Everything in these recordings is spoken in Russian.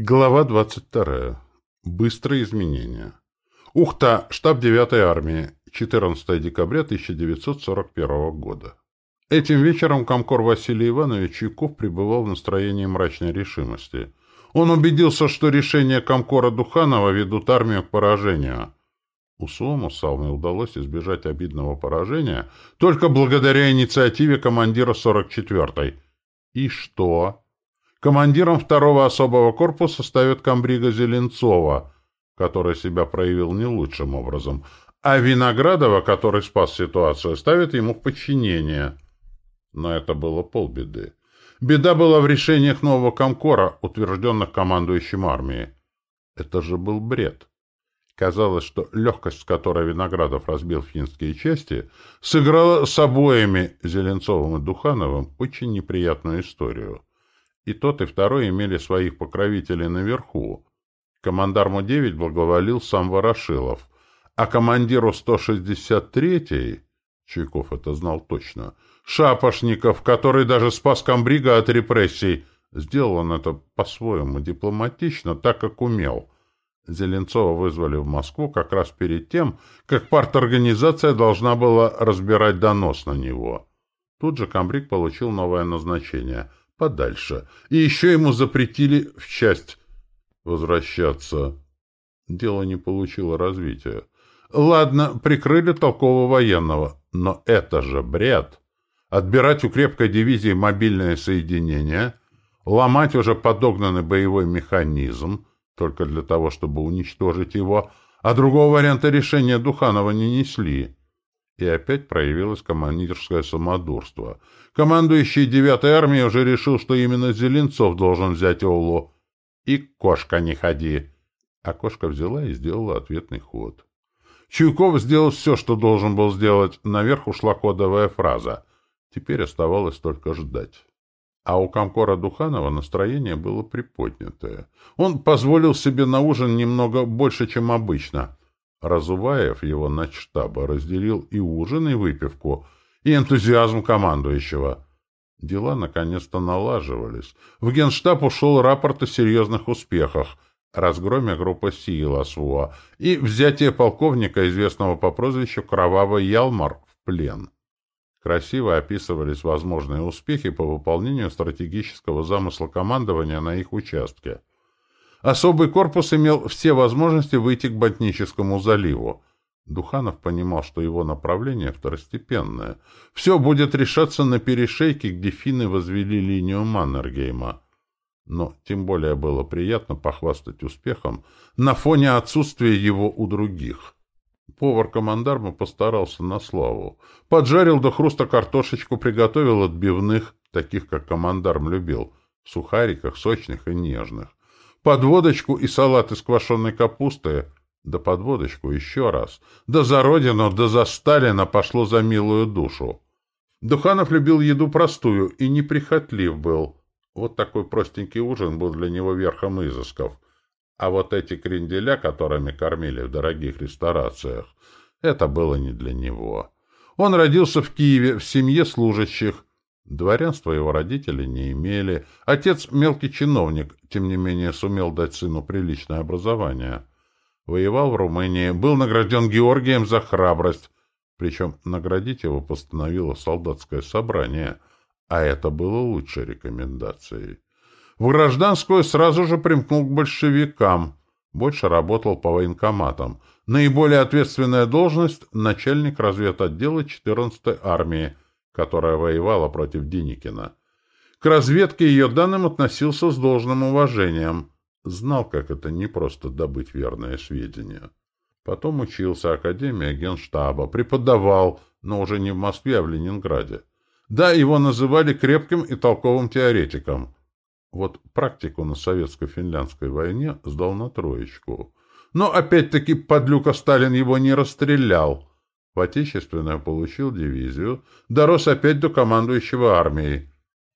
Глава 22. Быстрые изменения. Ухта, штаб 9-й армии, 14 декабря 1941 года. Этим вечером комкор Василий Иванович Чуйков пребывал в настроении мрачной решимости. Он убедился, что решения комкора Духанова ведут армию к поражению. Усому Салме удалось избежать обидного поражения только благодаря инициативе командира 44-й. И что? Командиром второго особого корпуса ставят комбрига Зеленцова, который себя проявил не лучшим образом, а Виноградова, который спас ситуацию, ставят ему в подчинение. Но это было полбеды. Беда была в решениях нового комкора, утвержденных командующим армией. Это же был бред. Казалось, что легкость, с которой Виноградов разбил финские части, сыграла с обоими, Зеленцовым и Духановым, очень неприятную историю. И тот, и второй имели своих покровителей наверху. Командарму 9 благоволил сам Ворошилов, а командиру 163-й, Чуйков это знал точно, Шапошников, который даже спас комбрига от репрессий, сделал он это по-своему дипломатично, так как умел. Зеленцова вызвали в Москву как раз перед тем, как парторганизация должна была разбирать донос на него. Тут же комбриг получил новое назначение — подальше. И еще ему запретили в часть возвращаться. Дело не получило развития. Ладно, прикрыли толкового военного, но это же бред. Отбирать у крепкой дивизии мобильное соединение, ломать уже подогнанный боевой механизм, только для того, чтобы уничтожить его, а другого варианта решения Духанова не несли. И опять проявилось командирское самодурство. Командующий девятой армией уже решил, что именно Зеленцов должен взять Оулу. И кошка не ходи. А кошка взяла и сделала ответный ход. Чуйков сделал все, что должен был сделать. Наверх ушла кодовая фраза. Теперь оставалось только ждать. А у комкора Духанова настроение было приподнятое. Он позволил себе на ужин немного больше, чем обычно. Разуваев, его начштаба, разделил и ужин, и выпивку, и энтузиазм командующего. Дела наконец-то налаживались. В генштаб ушел рапорт о серьезных успехах, разгроме группы сил СВО и взятие полковника, известного по прозвищу Кровавый Ялмар, в плен. Красиво описывались возможные успехи по выполнению стратегического замысла командования на их участке. Особый корпус имел все возможности выйти к Ботническому заливу. Духанов понимал, что его направление второстепенное. Все будет решаться на перешейке, где финны возвели линию Маннергейма. Но тем более было приятно похвастать успехом на фоне отсутствия его у других. Повар командарма постарался на славу. Поджарил до хруста картошечку, приготовил отбивных, таких, как командарм любил, в сухариках, сочных и нежных подводочку и салат из квашеной капусты, да подводочку еще раз, да за родину, да за Сталина пошло за милую душу. Духанов любил еду простую и неприхотлив был. Вот такой простенький ужин был для него верхом изысков. А вот эти кренделя, которыми кормили в дорогих ресторациях, это было не для него. Он родился в Киеве в семье служащих, Дворянства его родители не имели. Отец — мелкий чиновник, тем не менее сумел дать сыну приличное образование. Воевал в Румынии, был награжден Георгием за храбрость, причем наградить его постановило солдатское собрание, а это было лучшей рекомендацией. В гражданскую сразу же примкнул к большевикам, больше работал по военкоматам. Наиболее ответственная должность — начальник разведотдела 14-й армии — которая воевала против Деникина. К разведке ее данным относился с должным уважением. Знал, как это непросто добыть верные сведения. Потом учился Академия Генштаба, преподавал, но уже не в Москве, а в Ленинграде. Да, его называли крепким и толковым теоретиком. Вот практику на советско-финляндской войне сдал на троечку. Но опять-таки подлюка Сталин его не расстрелял. В Отечественную получил дивизию, дорос опять до командующего армией.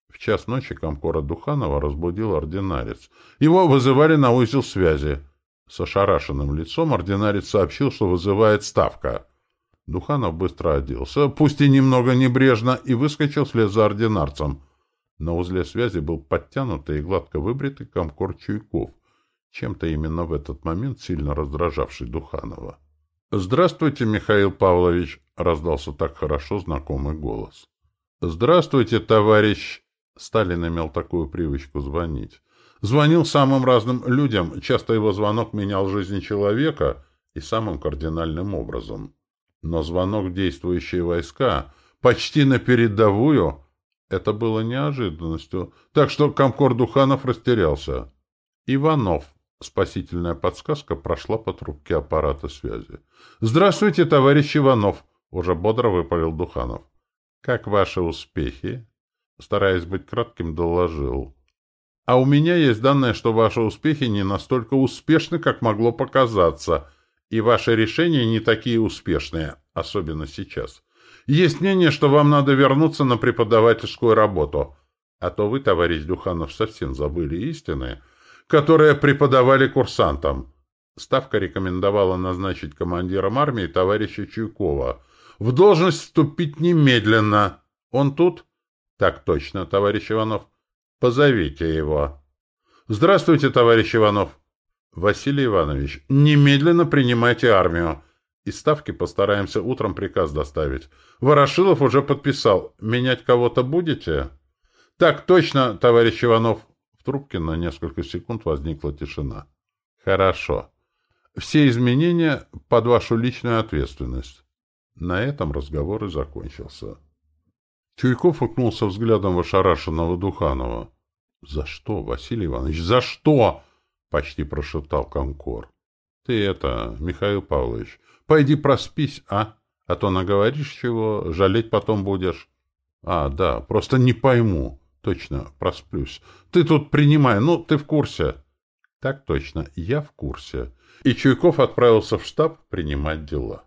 В час ночи комкора Духанова разбудил ординарец. Его вызывали на узел связи. С ошарашенным лицом ординарец сообщил, что вызывает ставка. Духанов быстро оделся, пусть и немного небрежно, и выскочил вслед за ординарцем. На узле связи был подтянутый и гладко выбритый комкор Чуйков. чем-то именно в этот момент сильно раздражавший Духанова. «Здравствуйте, Михаил Павлович!» — раздался так хорошо знакомый голос. «Здравствуйте, товарищ!» Сталин имел такую привычку звонить. Звонил самым разным людям, часто его звонок менял жизнь человека и самым кардинальным образом. Но звонок в действующие войска, почти на передовую, это было неожиданностью, так что комкор Духанов растерялся. Иванов. Спасительная подсказка прошла по трубке аппарата связи. «Здравствуйте, товарищ Иванов!» — уже бодро выпалил Духанов. «Как ваши успехи?» Стараясь быть кратким, доложил. «А у меня есть данные, что ваши успехи не настолько успешны, как могло показаться, и ваши решения не такие успешные, особенно сейчас. Есть мнение, что вам надо вернуться на преподавательскую работу, а то вы, товарищ Духанов, совсем забыли истины, которые преподавали курсантам». Ставка рекомендовала назначить командиром армии товарища Чуйкова. «В должность вступить немедленно. Он тут?» «Так точно, товарищ Иванов. Позовите его». «Здравствуйте, товарищ Иванов». «Василий Иванович, немедленно принимайте армию. Из ставки постараемся утром приказ доставить. Ворошилов уже подписал. Менять кого-то будете?» «Так точно, товарищ Иванов». В трубке на несколько секунд возникла тишина. «Хорошо. Все изменения под вашу личную ответственность». На этом разговор и закончился. Чуйков уткнулся взглядом в ошарашенного Духанова. — За что, Василий Иванович, за что? — почти прошептал Комкор. — Ты это, Михаил Павлович, пойди проспись, а? А то наговоришь чего, жалеть потом будешь. — А, да, просто не пойму. Точно, просплюсь. Ты тут принимай, ну, ты в курсе. — Так точно, я в курсе. И Чуйков отправился в штаб принимать дела.